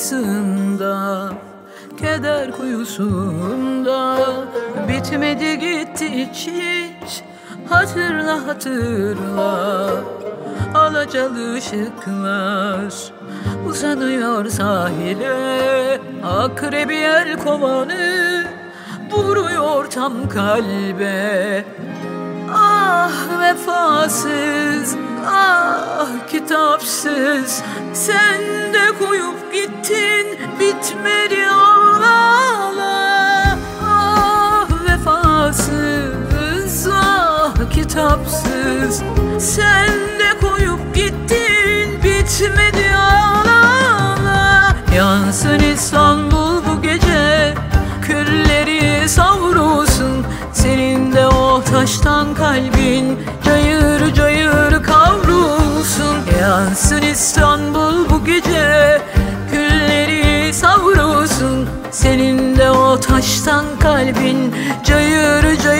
kıyısında Keder kuyusunda. Bitmedi gitti iç iç Hatırla hatırla. Alacalı ışıklar Uzanıyor sahile. Akrebi el kovanı Vuruyor tam kalbe. Ah vefasız, ah kitapsız. Sen de koyup gittin bitmedi ağlama. Ah vefasız, ah kitapsız. Sen de koyup gittin bitmedi ağlama. Yansın İstanbul taştan kalbin Cayır cayır kavrulsun. Yansın İstanbul bu gece Külleri savrulsun. Senin de o taştan kalbin Cayır cayır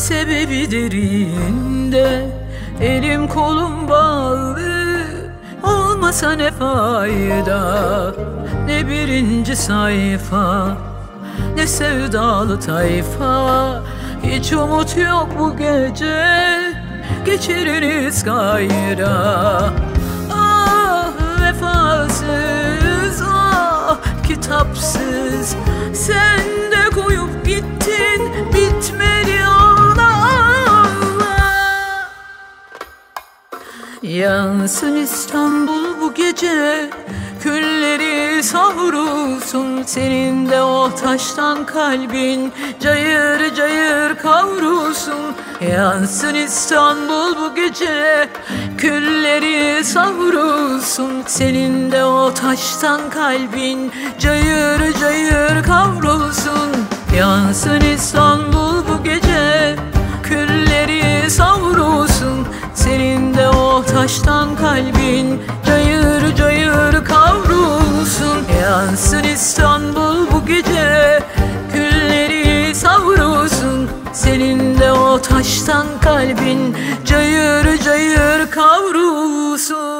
Sebebi derinde Elim kolum bağlı Olmasa ne fayda? Ne birinci sayfa Ne sevdalı tayfa. Hiç umut yok bu gece Geçiriniz gayra Ah vefasız ah kitapsız Sen Yansın İstanbul bu gece Külleri savrulsun Senin de o taştan kalbin. Cayır cayır kavrulsun Yansın İstanbul bu gece Külleri savrulsun Senin de o taştan kalbin. Cayır cayır kavrulsun Yansın İstanbul kalbin Cayır cayır kavrulsun. Yansın İstanbul bu gece Külleri savrulsun. Senin de o taştan kalbin Cayır cayır kavrulsun